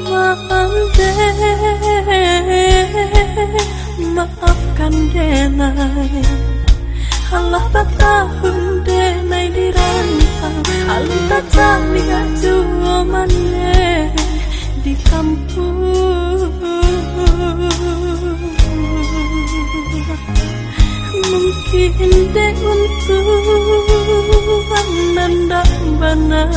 Mande Maafkan denai Allah tak tahu denai dirantau Allah tak cari jua mane di kampung Mungkin dek untuk Nanda benar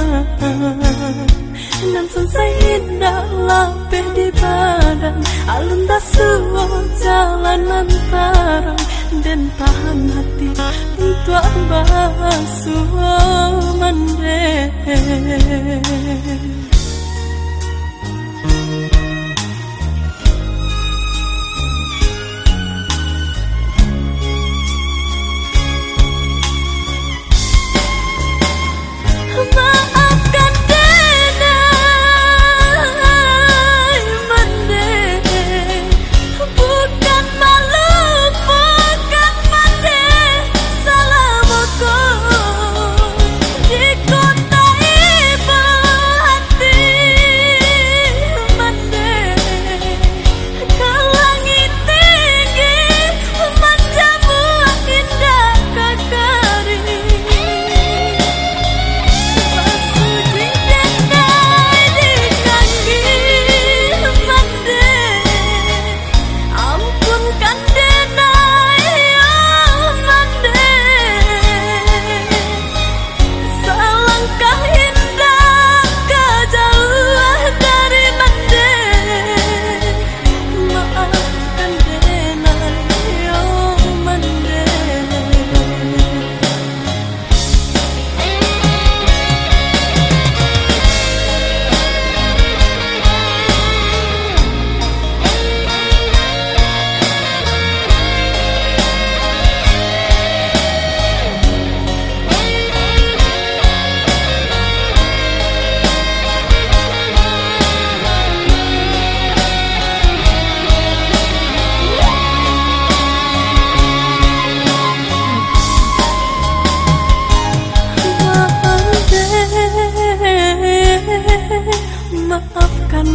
nan san sahid da la pe di badan alun da suo jalan lantaran dan tahan hati untuk basuh mandek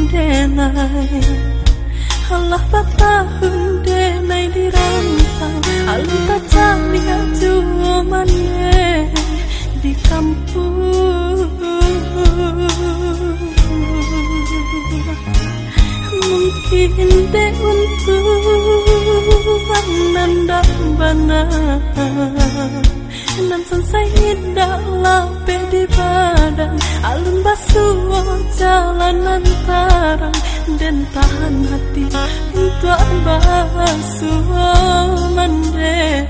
denai Allah patahun denai dirantang tak tajam lihat juomane di kampung. Mungkin de untuk Nanda banana nan selesai indahlah di badan alun basuh jalan antara dan tahan hati untuk basuh mandek